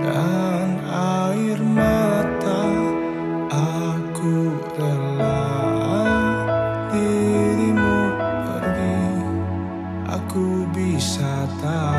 dan air mata Aku rela dirimu pergi Aku bisa tahu